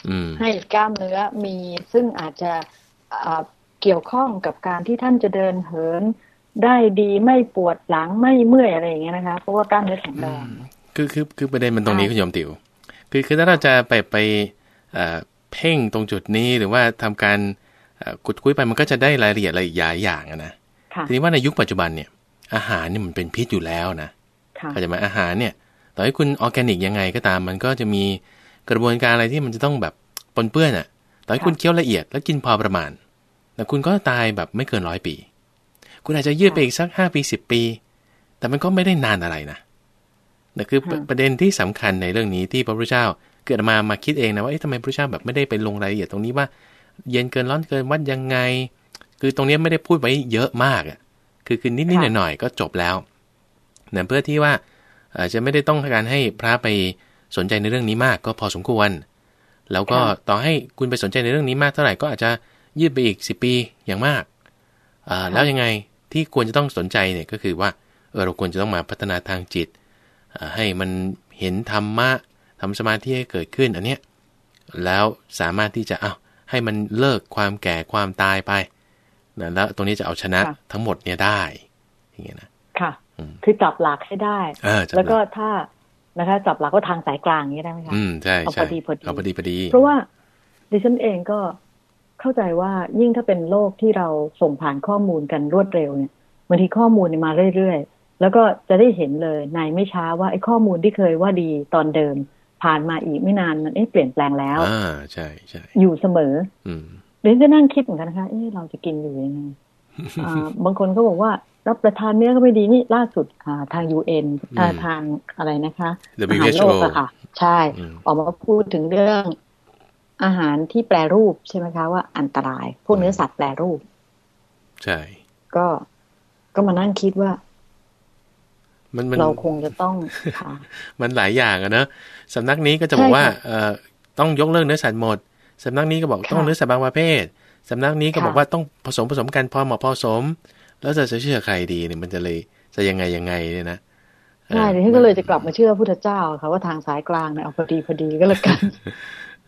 อืมให้กล้ามเนื้อมีซึ่งอาจจะอ่าเกี่ยวข้องกับการที่ท่านจะเดินเหินได้ดีไม่ปวดหลังไม่เมื่อยอะไรอย่างเงี้ยนะคะเพราะว่ากล้ามเนื้อแข็งแรงคือคือคือประเด็นมันตรงนี้ค่ะคุณโยมติ๋วคือคือถ้าเราจะไปไปเอ่อเพ่งตรงจุดนี้หรือว่าทำการ เอ่อกุดคุยไปมันก็จะได้รายละเอียดอะไรอีกหลายอย่างอะนะค่ะทีนี้ว่าในยุคปัจจุบันเนี่ย อาหารเนี่ยมันเป็นพิษอยู่แล้วนะค่ะเข้าใจไหมอาหารเนี่ย ต่อให้คุณออร์แกนิกยังไงก็ตาม มันก็จะมีกระบวนการอะไรที่มันจะต้องแบบปนเปื้อนอะ่ะ ต่อให้คุณเคี้ยวละเอียดแล้วกินพอประมาณแต่คุณก็ตายแบบไม่เกินร้อยปี คุณอาจจะยืดไปอีกสักห้าปีสิบปี แต่มันก็ไม่ได้นานอะไรนะนั่นคือประประเด็นที่สำคัญในเรื่องนี้ที่พระพุทธเจ้าเกิดมามาคิดเองนะว่าเอ๊ะทำไมพระพุทธเจ้าแบบไม่ได้ไปลงรายละเอียดตรงนี้ว่า เย็นเกินร้อนเกินวัดยังไง คือตรงนี้ไม่ได้พูดไว้เยอะมากอะคือคือนิดๆหน่อยๆก็จบแล้วนะเพื่อที่ว่าอาจจะไม่ได้ต้องการให้พระไปสนใจในเรื่องนี้มากก็พอสมควร แล้วก็ต่อให้คุณไปสนใจในเรื่องนี้มากเท่าไหร่ก็อาจจะยืดไปอีกสิปีอย่างมากอ่าแล้วยังไงที่ควรจะต้องสนใจเนี่ยก็คือว่าเออเราควรจะต้องมาพัฒนาทางจิตอ่าให้มันเห็นธรรมะทำสมาธิให้เกิดขึ้นอันเนี้ยแล้วสามารถที่จะเอา ให้มันเลิกความแก่ความตายไปนะแล้วตรงนี้จะเอาชนะค่ะทั้งหมดเนี่ยได้ อย่างเงี้ยนะค่ะอืมคือจับหลักให้ได้เออจับแล้วก็หลัถ้านะคะ จับหลักก็ทางสายกลางอย่างนี้ได้ไหมคะอืมใช่เอาใช่พอดีพอดีเอาพอดีพอดี เพราะว่าดิฉันเองก็เข้าใจว่ายิ่งถ้าเป็นโลกที่เราส่งผ่านข้อมูลกันรวดเร็วเนี่ยบางทีข้อมูลเนี่ยมาเรื่อยๆ แล้วก็จะได้เห็นเลยในไม่ช้าว่าไอ้ข้อมูลที่เคยว่าดีตอนเดิม ผ่านมาอีกไม่นานมันเอ๊ะเปลี่ยนแปลงแล้วอ่าใช่ใช่อยู่เสมอ อืมเดี๋ยวจะนั่งคิดเหมือนกันนะคะเอ๊ะเราจะกินอยู่ยังไงอ่าบางคนก็บอกว่ารับประทานเนื้อก็ไม่ดีนี่ล่าสุดอ่าทางยูเอ็นอืมทางอะไรนะคะอาหาร WHO โลกอะค่ะ ใช่อืมออกมาพูดถึงเรื่องอาหารที่แปรรูปใช่ไหมคะว่าอันตราย พวกเนื้อสัตว์แปรรูป ใช่ ก็ก็มานั่งคิดว่า มันมันเราคงจะต้องค่ะ มันหลายอย่างอะเนอะสำนักนี้ก็จะใช่บอกว่าค่ะเอ่อต้องยกเลิกเนื้อสัตว์หมดสำนักนี้ก็บอกค่ะต้องเนื้อสัตว์บางประเภทสำนักนี้ก็ค่ะบอกว่าต้องผสมผสมกันพอเหมาะพอสม แล้วจะจะเชื่อใครดีเนี่ยมันจะเลยจะยังไงยังไงเนี่ยนะใช่ออเดี๋ยวฉันก็เลยจะกลับมาเชื่อพุทธเจ้าค่ะว่าทางสายกลางเนี่ยเอาพอดีพอดีก็แล้วกัน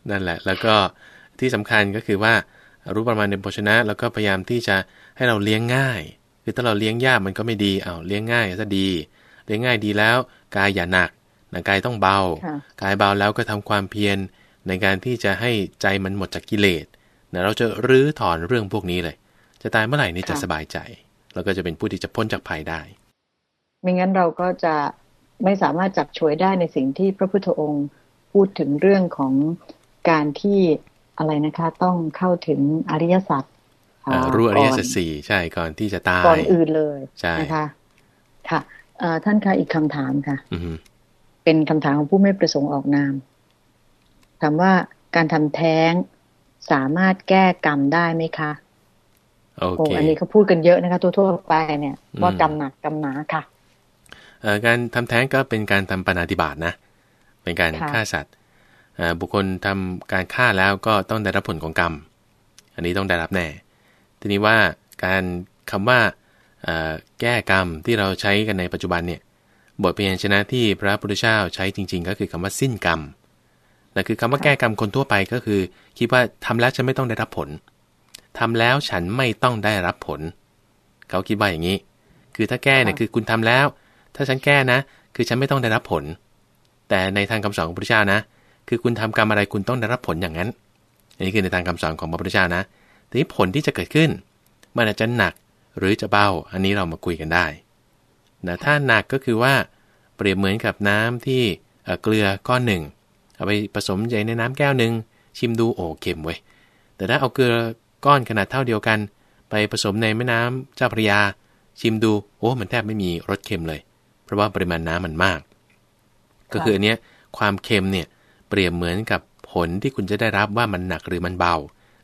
นั่นแหละ แล้วก็ที่สำคัญก็คือว่ารู้ประมาณในโภชนะ แล้วก็พยายามที่จะให้เราเลี้ยงง่าย คือถ้าเราเลี้ยงยากมันก็ไม่ดีเอาวเลี้ยงง่ายซะดี เลี้ยงง่ายดีแล้วกายอย่าหนักนะกายต้องเบาค่ะกายเบาแล้วก็ทำความเพียรในการที่จะให้ใจมันหมดจากกิเลสนะเราจะรื้อถอนเรื่องพวกนี้เลย จะตายเมื่อไหร่นี่จะค่ะสบายใจ แล้วก็จะเป็นผู้ที่จะพ้นจากภัยได้ ไม่งั้นเราก็จะไม่สามารถจับฉวยได้ในสิ่งที่พระพุทธองค์พูดถึงเรื่องของการที่อะไรนะคะ ต้องเข้าถึงอริยสัจอ่ารู้อริยสัจก่นสี่ใช่ก่อนที่จะตายก่อนอื่นเลยใช่นะคะค่ะเอ่อ ท่านคะอีกคำถามค่ะอือฮึเป็นคำถามของผู้ไม่ประสงค์ออกนามถามว่าการทำแท้งสามารถแก้กรรมได้ไหมคะโอโอ้เคอันนี้เขาพูดกันเยอะนะคะทั่วๆไปเนี่ยอืมว่ากรรมหนักกรรมหนาค่ะเอ่อการทำแท้งก็เป็นการทำปาณาติบาตนะ เป็นการค่ะฆ่าสัตว์เอ่อบุคคลทำการฆ่าแล้วก็ต้องได้รับผลของกรรม อันนี้ต้องได้รับแน่ ทีนี้ว่าการคำว่าเอ่อ แก้กรรมที่เราใช้กันในปัจจุบันเนี่ยบทเพียนชนะที่พระพุทธเจ้าใช้จริง ๆ ก็คือคำว่าสิ้นกรรมนั่นคือคำว่าค่ะแก้กรรมคนทั่วไปก็คือ คิดว่าทำแล้วฉันไม่ต้องได้รับผลทำแล้วฉันไม่ต้องได้รับผล เขาคิดว่าอย่างนี้ คือถ้าแก้เนี่ยคือคุณทำแล้ว ถ้าฉันแก้นะ คือฉันไม่ต้องได้รับผล แต่ในทางคำสอนของพระพุทธเจ้านะ คือคุณทำกรรมอะไรคุณต้องได้รับผลอย่างนั้น อันนี้คือในทางคำสอนของพระพุทธเจ้านะทีนี้ผลที่จะเกิดขึ้น มันอาจจะหนัก หรือจะเบาอันนี้เรามาคุยกันได้นะถ้าหนักก็คือว่าเปรียบเหมือนกับน้ำที่เกลือก้อนหนึ่ง เอาไปผสมใในน้ำแก้วหนึ่งชิมดูโอ้เค็มเว้ยแต่ถ้าเอาเกลือก้อนขนาดเท่าเดียวกัน ไปผสมในแม่น้ำเจ้าพระยา ชิมดูโอ้มันแทบไม่มีรสเค็มเลย เพราะว่าปริมาณน้ำมันมาก ก็คืออันเนี้ยความเค็มเนี่ยเปรียบเหมือนกับผลที่คุณจะได้รับว่ามันหนักหรือมันเบา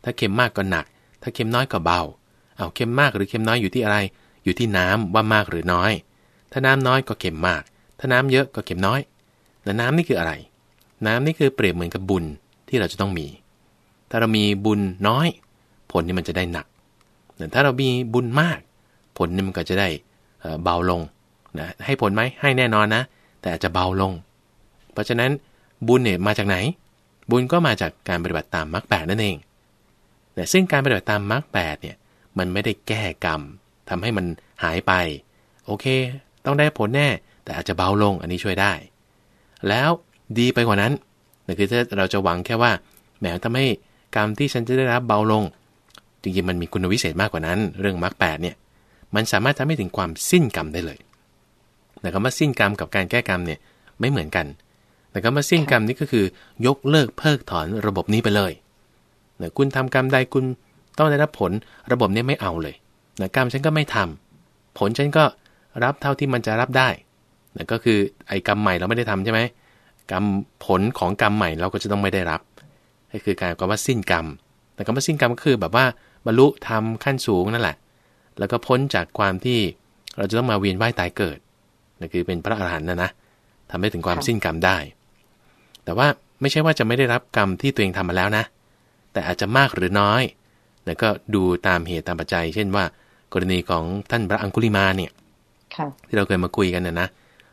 ถ้าเค็มมากก็หนัก ถ้าเค็มน้อยก็เบา เอาเค็มมากหรือเค็มน้อยอยู่ที่อะไร อยู่ที่น้ำว่ามากหรือน้อย ถ้าน้ำน้อยก็เค็มมาก ถ้าน้ำเยอะก็เค็มน้อยแล้วน้ำนี่คืออะไร น้ำนี่คือเปรียบเหมือนกับบุญที่เราจะต้องมี ถ้าเรามีบุญน้อย ผลนี่มันจะได้หนัก แต่ถ้าเรามีบุญมาก ผลนี่มันก็จะได้เอ่อเบาลงนะให้ผลไหมให้แน่นอนนะ แต่อาจจะเบาลง เพราะฉะนั้นบุญเนี่ยมาจากไหน บุญก็มาจากการปฏิบัติตามมรรคแปดนั่นเองแต่ซึ่งการปฏิบัติตามมรรคแปดเนี่ย มันไม่ได้แก้กรรมทำให้มันหายไป โอเค ต้องได้ผลแน่ แต่อาจจะเบาลงอันนี้ช่วยได้ แล้วดีไปกว่านั้นนั่นคือถ้าเราจะหวังแค่ว่าแหมทำให้กรรมที่ฉันจะได้รับเบาลง จริงๆมันมีคุณวิเศษมากกว่านั้น เรื่องมรรคแปดเนี่ยมันสามารถทำให้ถึงความสิ้นกรรมได้เลยแต่คำว่าสิ้นกรรมกับการแก้กรรมเนี่ยไม่เหมือนกัน แต่คำว่าสิ้นกรรมนี่ก็คือยกเลิกเพิกถอนระบบนี้ไปเลย คุณทำกรรมใดคุณ ต้องได้รับผลระบบนี้ไม่เอาเลยนะกรรมฉันก็ไม่ทำผลฉันก็รับเท่าที่มันจะรับได้นะก็คือไอ้กรรมใหม่เราไม่ได้ทำใช่ไหมกรรมผลของกรรมใหม่เราก็จะต้องไม่ได้รับก็คือการคำว่าสิ้นกรรม แต่คำว่าสิ้นกรรมก็คือแบบว่าบรรลุทำขั้นสูงนั่นแหละ แล้วก็พ้นจากความที่เราจะต้องมาเวียนว่ายตายเกิดนั่นคือเป็นพระอรหันต์นะนะทำให้ถึงความสิ้นกรรมได้ แต่ว่าไม่ใช่ว่าจะไม่ได้รับกรรมที่ตัวเองทำมาแล้วนะ แต่อาจจะมากหรือน้อย แล้วก็ดูตามเหตุตามปัจจัย เช่นว่า กรณีของท่านพระอังคุลิมาเนี่ยที่เราเคยมาคุยกันนะนะ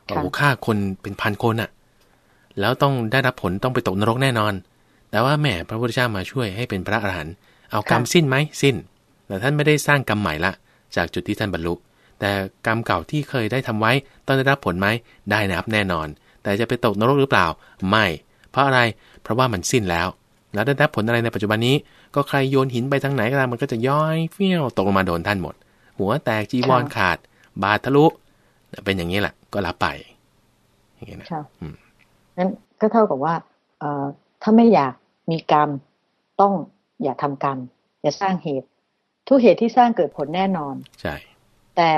โอ้ฆ่าคนเป็นพันคนอะแล้วต้องได้รับผลต้องไปตกนรกแน่นอน แต่ว่าแม่พระพุทธเจ้ามาช่วยให้เป็นพระอรหันต์เอากรรมสิ้นไหมสิ้น แต่ท่านไม่ได้สร้างกรรมใหม่ละ จากจุดที่ท่านบรรลุแต่กรรมเก่าที่เคยได้ทำไว้ต้องได้รับผลไหมได้นะครับแน่นอน แต่จะไปตกนรกหรือเปล่า ไม่ เพราะอะไรเพราะว่ามันสิ้นแล้ว แล้วได้รับผลอะไรในปัจจุบันนี้ ก็ใครโยนหินไปทางไหนก็ตามมันก็จะย้อยเฟี้ยวตกลงมาโดนท่านหมด หัวแตกจีวรขาด บาดทะลุเป็นอย่างนี้แหละก็รับไป อย่างนี้นะนั้นก็เท่ากับว่าเอ่อถ้าไม่อยากมีกรรมต้องอย่าทำกรรม อย่าสร้างเหตุ ทุกเหตุที่สร้างเกิดผลแน่นอน ใช่ แต่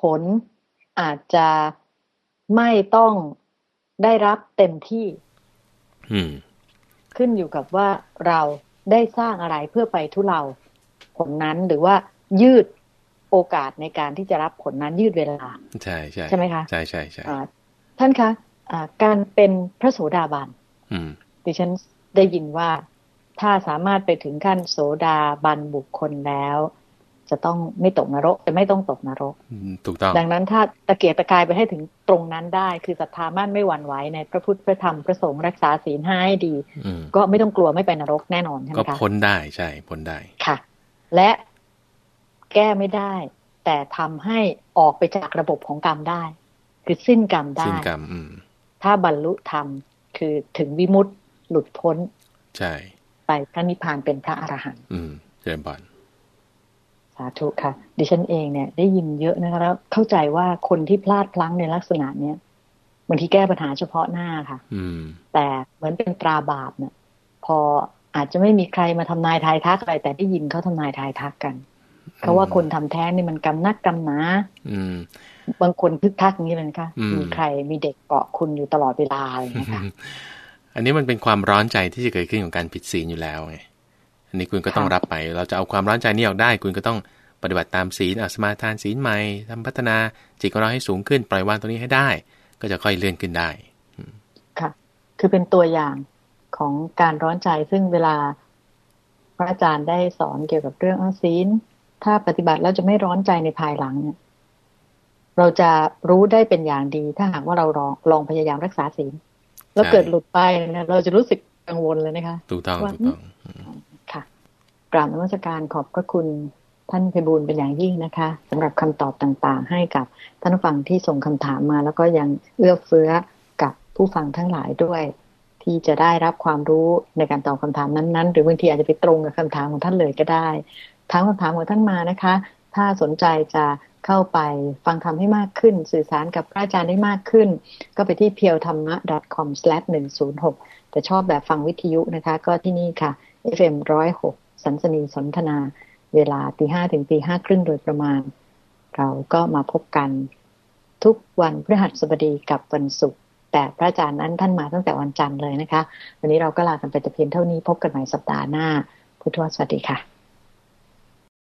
ผลอาจจะไม่ต้องได้รับเต็มที่ อืม ขึ้นอยู่กับว่าเราได้สร้างอะไรเพื่อไปทุเลาผลนั้นหรือว่ายืดโอกาสในการที่จะรับผลนั้นยืดเวลา ใช่ใช่ใช่ไหมคะใช่ใช่ใช่ท่านคะการเป็นพระโสดาบันดิฉันได้ยินว่าถ้าสามารถไปถึงขั้นโสดาบันบุคคลแล้ว จะต้องไม่ตกนรกจะไม่ต้องตกนรกถูกต้อง ดังนั้นถ้าตะเกียกตะกายไปให้ถึงตรงนั้นได้ คือศรัทธามั่นไม่หวั่นไหวในพระพุทธพระธรรมพระสงฆ์รักษาศีลห้าให้ดี ก็ไม่ต้องกลัวไม่ไปนรกแน่นอนใช่ไหมคะก็พ้นได้ใช่พ้นได้ค่ะ และแก้ไม่ได้ แต่ทำให้ออกไปจากระบบของกรรมได้ คือสิ้นกรรมได้สิ้นกรรมอืถ้าบรรลุธรรมคือถึงวิมุตต์หลุดพ้น ใช่ ไปพระนิพพานเป็นพระอรหันต์อืมเจริญบาน สาธุค่ะ ดิฉันเองเนี่ยได้ยินเยอะนะคะแล้วเข้าใจว่าคนที่พลาดพลั้งในลักษณะเนี้ยบางทีแก้ปัญหาเฉพาะหน้าค่ะ อืม แต่เหมือนเป็นตราบาปเนี่ยพออาจจะไม่มีใครมาทำนายทายทักอะไร แต่ได้ยินเขาทำนายทายทักกันเขาว่าคนทำแท้งนี่มันกำนักกำหนาบางคนคึกทักอย่างนี้เลยนะคะมีใครมีเด็กเกาะคุณอยู่ตลอดเวลาเลยนะคะอันนี้มันเป็นความร้อนใจที่จะเกิดขึ้นของการผิดศีลอยู่แล้วไงอั นนี้คุณก็ต้องรับไป เราจะเอาความร้อนใจนี้ออกได้ คุณก็ต้องปฏิบัติตามศีลอสมาทานศีลใหม่ทำพัฒนาจิตของเราให้สูงขึ้นปล่อยวางตรงนี้ให้ได้ ก็จะค่อยเลื่อนขึ้นได้ค่ะ คือเป็นตัวอย่างของการร้อนใจซึ่งเวลาพระอาจารย์ได้สอนเกี่ยวกับเรื่องศีลถ้าปฏิบัติแล้วจะไม่ร้อนใจในภายหลังเนี่ยเราจะรู้ได้เป็นอย่างดี ถ้าหากว่าเราลองลองพยายามรักษาศีลแล้วเกิดหลุดไปเนี่ยเราจะรู้สึกกังวลเลยนะคะ ถูกต้องถูกต้องค่ะ กราบนมัสการขอบพระคุณท่านเพบูลเป็นอย่างยิ่งนะคะสำหรับคำตอบต่างๆ ให้กับท่านผู้ฟังที่ส่งคำถามมา แล้วก็ยังเอื้อเฟื้อกับผู้ฟังทั้งหลายด้วย ที่จะได้รับความรู้ในการตอบคำถามนั้นๆ หรือบางทีอาจจะไปตรงกับคำถามของท่านเลยก็ได้ถามคำถามของท่านมานะคะ ถ้าสนใจจะเข้าไปฟังธรรมให้มากขึ้น สื่อสารกับพระอาจารย์ได้มากขึ้น ก็ไปที่ p e e l t h a m m a c o m 1 0 6แต่ชอบแบบฟังวิทยุนะคะ ก็ที่นี่ค่ะ FM 106 สันสนีสนทนา เวลาตีห้าถึงตีห้าครึ่งโดยประมาณ เราก็มาพบกันทุกวันพฤหัสบดีกับวันศุกร์แต่พระอาจารย์นั้นท่านมาตั้งแต่วันจันทร์เลยนะคะ วันนี้เราก็ลากันไปแต่เพียงเท่านี้พบกันใหม่สัปดาห์หน้า พุทธวสวัสดีค่ะ